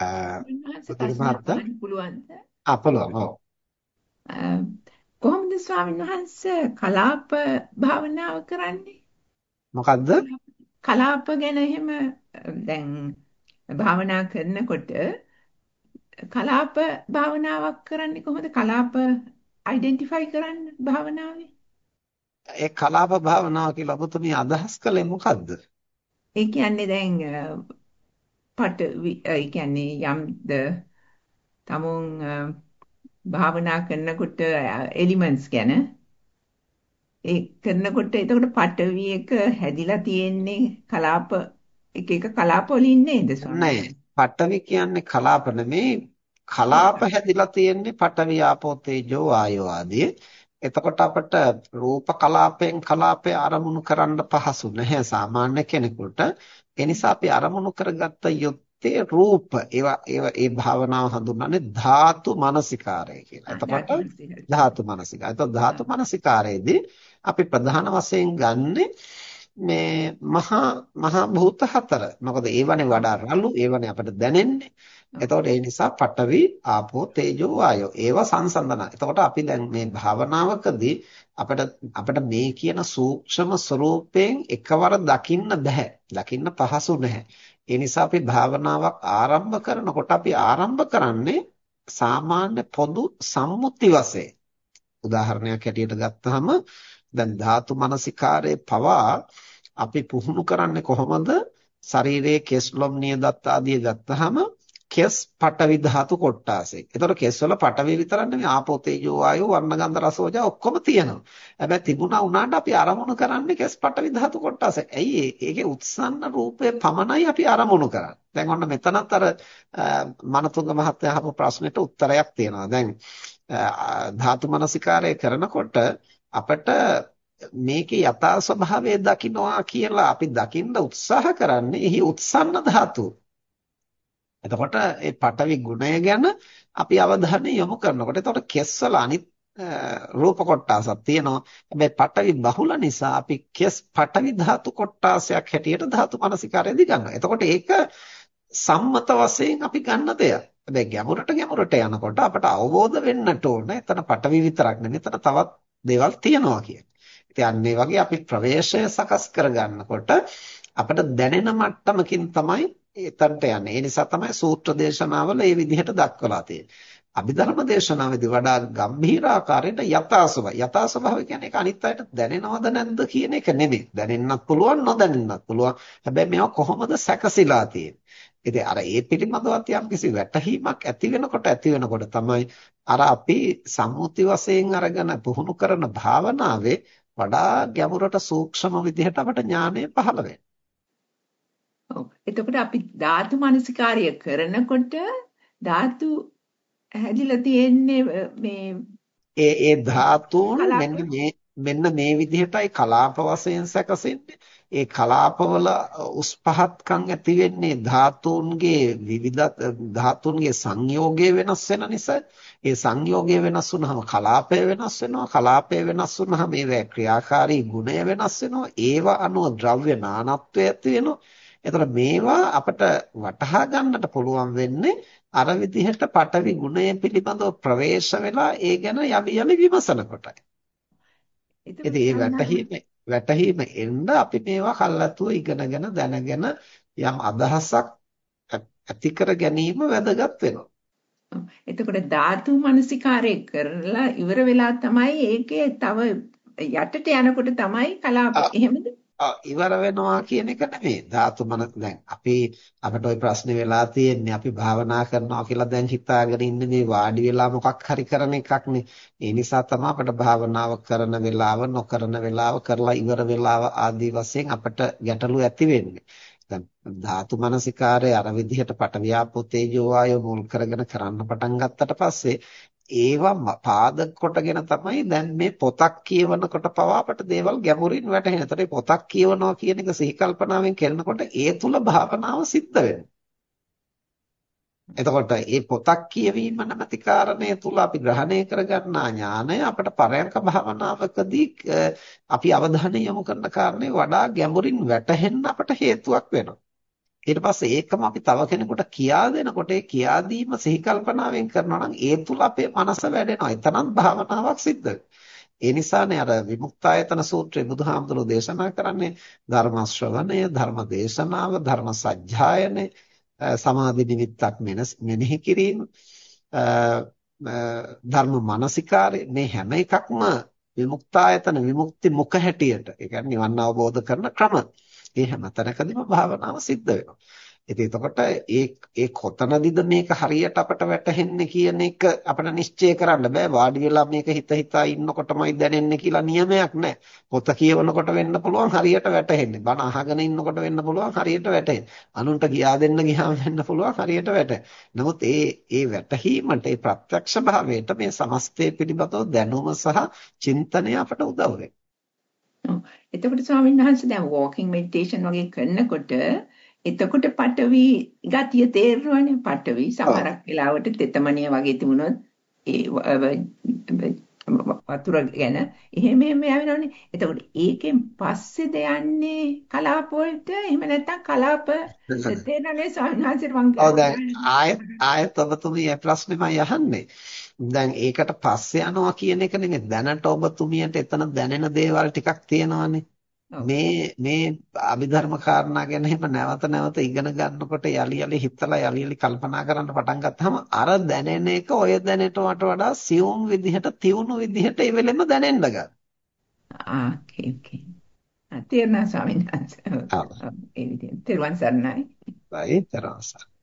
මහත්තයා පුළුවන්ද? ආ පුළුවන් ඔව් කොහොමද ස්වාමීන් වහන්සේ කලාප භාවනාව කරන්නේ? මොකද්ද කලාප ගැන එහෙම දැන් භාවනා කරනකොට කලාප භාවනාවක් කරන්නේ කොහොමද? කලාප අයිඩෙන්ටිෆයි කරන්න භාවනාවේ? ඒ කලාප භාවනාව කියලා ඔබතුමිය අදහස් කළේ මොකද්ද ඒ කියන්නේ දැන් පට ඒ කියන්නේ යම්ද තමුන් භාවනා කරනකොට එලිමන්ට්ස් ගැන. ඒ කරනකොට එතකොට පටවි එක හැදිලා තියෙන්නේ කලාප එක එක කලාප වලින් නේද නෑ. පටවි කියන්නේ කලාප නෙමේ. කලාප. හැදිලා තියෙන්නේ පටවි ආපෝ තේජෝ ආයෝ ආදී එතකොට අපට රූප කලාපයෙන් කලාපය අරමුණු කරන්න පහසු නැහැ සාමාන්‍ය කෙනෙකුට. ඒ නිසා අපි අරමුණු කරගත්ත යුත්තේ රූප. ඒවා ඒවා ඒ භාවනාව හඳුන්වන්නේ ධාතු මනසිකාරය කියලා. එතකොට ධාතු මනසිකාරය. එතකොට ධාතු මනසිකාරයේදී අපි ප්‍රධාන වශයෙන් ගන්නෙ මේ මහා මහා භූත හතර. මොකද ඒවනේ වඩා රළු, ඒවනේ අපිට දැනෙන්නේ. එතකොට ඒ නිසා පඨවි, ආපෝ, තේජෝ, වායෝ ඒවා සංසන්දන. එතකොට අපි දැන් මේ භාවනාවකදී අපිට අපිට මේ කියන සූක්ෂම ස්වરૂපයෙන් එකවර දකින්න බෑ. දකින්න පහසු නැහැ. ඒ නිසා අපි භාවනාවක් ආරම්භ කරනකොට අපි ආරම්භ කරන්නේ සාමාන්‍ය පොදු සම්මුති වශයෙන්. උදාහරණයක් හැටියට ගත්තාම දැන් ධාතු මනසිකාරයේ පවා අපි පුහුණු කරන්නේ කොහොමද? ශරීරයේ කෙස්ලොම් නියදත් ආදී ගත්තාම කෙස් පටවි ධාතු කොටාසේ. ඒතකොට කෙස් වල පටවි විතරක් නෙමෙයි ආපෝ තේජෝ වායෝ වර්ණ ගන්ධ රස ඕජා ඔක්කොම තියෙනවා. හැබැයි තිබුණා උනාට අපි අරමුණු කරන්නේ කෙස් පටවි ධාතු කොටාසේ. ඇයි ඒකේ උත්සන්න රූපේ පමණයි අපි අරමුණු කරන්නේ. දැන් ඔන්න මෙතනත් අර මනතුංග මහත්තයා අහපු ප්‍රශ්නෙට උත්තරයක් තියෙනවා. දැන් ධාතු මනසිකාරය කරනකොට අපිට මේකේ යථා ස්වභාවය දකින්නවා කියලා අපි දකින්න උත්සාහ කරන්නේ එහි උත්සන්න ධාතු. එතකොට ඒ පටවි ගුණය ගැන අපි අවධානය යොමු කරනකොට එතකොට කෙස්වල අනිත් රූප කොටාසක් තියෙනවා. හැබැයි පටවි බහුල නිසා අපි කෙස් පටවි ධාතු කොටාසයක් හැටියට ධාතු මනසිකාරයේදී ගන්නවා. එතකොට ඒක සම්මත වශයෙන් අපි ගන්න දෙයක්. හැබැයි ගැඹුරට ගැඹුරට යනකොට අපට අවබෝධ වෙන්නට ඕන. එතන පටවි විතරක් නෙමෙයි. එතන තවත් දේවල් තියෙනවා කියන්නේ. ඉතින් වගේ අපි ප්‍රවේශය සකස් කරගන්නකොට අපිට දැනෙන මට්ටමකින් තමයි එතනට යන්නේ. ඒ නිසා තමයි සූත්‍ර දේශනාවල මේ විදිහට දක්වලා තියෙන්නේ. අභිධර්ම දේශනාවේදී වඩා ගම්භීර ආකාරයට යථාස්වභාව. යථාස්වභාව කියන්නේ ඒක අනිත් අයට දැනෙනවද නැද්ද කියන එක නෙමෙයි. දැනෙන්නත් පුළුවන් නොදැනෙන්නත් පුළුවන්. හැබැයි මේවා කොහොමද සැකසීලා තියෙන්නේ? ඉතින් අර ඒ පිළිබඳවත් යම්කිසි වැටහීමක් ඇති වෙනකොට ඇති වෙනකොට තමයි අර අපි සම්මුති වශයෙන් අරගෙන පුහුණු කරන භාවනාවේ වඩා ගැඹුරට සූක්ෂම විදිහට අපට ඥානය පහළ වෙනවා. ඔව්. එතකොට අපි ධාතු මනසිකාර්ය කරනකොට ධාතු හැදිලා තියෙන්නේ මේ ඒ ඒ ධාතුන් මෙන්න මේ මෙන්න මේ විදිහටයි කලාප වශයෙන් සැකසෙන්නේ. ඒ කලාපවල උස් පහත්කම් ඇති වෙන්නේ ධාතුන්ගේ විවිධ ධාතුන්ගේ සංයෝගය වෙනස් වෙන නිසා. ඒ සංයෝගය වෙනස් වුනහම කලාපය වෙනස් වෙනවා. කලාපය වෙනස් වුනහම ඒවැ ක්‍රියාකාරී ගුණය වෙනස් වෙනවා. ඒවා අනුව ද්‍රව්‍ය නානත්වය ඇති වෙනවා. එතකොට මේවා අපට වටහා ගන්නට පුළුවන් වෙන්නේ අර විදිහට පටවි ගුණය පිළිබඳව ප්‍රවේශ වෙලා ඒ ගැන යලි යලි විමසන කොටයි. ඉතින් ඒ වැටහීම වැටහීම එන්න අපි මේවා කල්ලාතුව ඉගෙනගෙන දැනගෙන යම් අදහසක් ඇති ගැනීම වැදගත් වෙනවා. එතකොට ධාතු මනසිකාරය කරලා ඉවර වෙලා තමයි ඒකේ තව යටට යනකොට තමයි කලාප එහෙමද? ඉවර වෙනවා කියන එක නෙමෙයි. ධාතු මන දැන් අපි අපිට ওই ප්‍රශ්නේ වෙලා තියෙන්නේ අපි භාවනා කරනවා කියලා දැන් හිතාගෙන ඉන්නේ මේ වාඩි වෙලා මොකක් හරි කරන එකක් නේ. ඒ නිසා තමයි අපිට භාවනාව කරන වෙලාව නොකරන වෙලාව කරලා ඉවර වෙලාව ආදී වශයෙන් අපිට ගැටලු ඇති වෙන්නේ. දැන් ධාතු මනසිකාරය අර විදිහට පටවියාපෝ තේජෝ වායෝ මුල් කරගෙන කරන්න පටන් ගත්තට පස්සේ ඒවා පාදක කොටගෙන තමයි දැන් මේ පොතක් කියවනකොට පවා අපට දේවල් ගැඹුරින් වැටහෙන. ඒතර පොතක් කියවනවා කියන එක සිහි කල්පනාවෙන් කරනකොට ඒ තුල භාවනාව සිද්ධ වෙනවා. එතකොට මේ පොතක් කියවීම නැමැති කාරණය තුල අපි ග්‍රහණය කරගන්නා ඥානය අපට පරයන්ක භාවනාවකදී අපි අවධානය යොමු කරන කාරණේ වඩා ගැඹුරින් වැටහෙන්න අපට හේතුවක් වෙනවා. ඊට පස්සේ ඒකම අපි තව කෙනෙකුට කියා දෙනකොට ඒ කියා දීම සිහි කල්පනාවෙන් කරනවා නම් ඒ තුල අපේ මනස වැඩෙනවා. එතනත් භාවනාවක් සිද්ධ ඒ නිසානේ අර විමුක්තායතන සූත්‍රයේ බුදුහාමුදුරෝ දේශනා කරන්නේ ධර්ම ශ්‍රවණය, ධර්ම දේශනාව, ධර්ම සජ්ජායනය, සමාධි නිමිත්තක් මෙනෙහි කිරීම, ධර්ම මානසිකාරය මේ හැම එකක්ම විමුක්තායතන විමුක්ති මුඛ හැටියට ඒ කියන්නේ නිවන් අවබෝධ කරන ක්‍රම. ඒ හැම තැනකදීම භාවනාව සිද්ධ වෙනවා. ඉතින් එතකොට ඒ ඒ කොතනදීද මේක හරියට අපට වැටහෙන්නේ කියන එක අපිට නිශ්චය කරන්න බෑ. වාඩි වෙලා මේක හිත හිතා ඉන්නකොටමයි දැනෙන්නේ කියලා නියමයක් නෑ. පොත කියවනකොට වෙන්න පුළුවන් හරියට වැටහෙන්නේ. බණ අහගෙන ඉන්නකොට වෙන්න පුළුවන් හරියට වැටහෙන්නේ. අනුන්ට කියා දෙන්න ගියාම වෙන්න පුළුවන් හරියට වැටහෙන්නේ. නමුත් ඒ ඒ වැටහීමට ඒ ප්‍රත්‍යක්ෂ භාවයට මේ සමස්තය පිළිබඳව දැනුම සහ චින්තනය අපට උදව් වෙනවා. එතකොට ස්වාමීන් වහන්සේ දැන් walking meditation වගේ කරනකොට එතකොට පටවි ගතිය තේරෙනවනේ පටවි සමහරක් වෙලාවට තෙතමනිය වගේ තිබුණොත් ඒ වතුර ගැන එහෙම එහෙම යවෙනවනේ. එතකොට ඒකෙන් පස්සේද යන්නේ කලාප වලට එහෙම නැත්නම් කලාප තේරෙන්නේ සාහනාසිර වංග. ඔව් දැන් ආයෙත් ආයෙත් ඔබතුමී මේ ප්‍රශ්නේමයි අහන්නේ. දැන් ඒකට පස්සේ යනවා කියන එක නෙමෙයි දැනට ඔබතුමියට එතන දැනෙන දේවල් ටිකක් තියෙනවානේ. මේ මේ අභිධර්ම කාරණා ගැන එහෙම නැවත නැවත ඉගෙන ගන්නකොට යලි යලි හිතලා යලි යලි කල්පනා කරන්න පටන් ගත්තාම අර දැනෙන එක ඔය දැනෙනවට වඩා සියුම් විදිහට තියුණු විදිහට ඒ වෙලෙම දැනෙන්න ගන්නවා. ආ ඕකේ ඕකේ. තේරුණා ස්වාමීන් වහන්සේ. ඒ විදිහට. තෙරුවන් සරණයි. බයි තෙරුවන් සරණයි.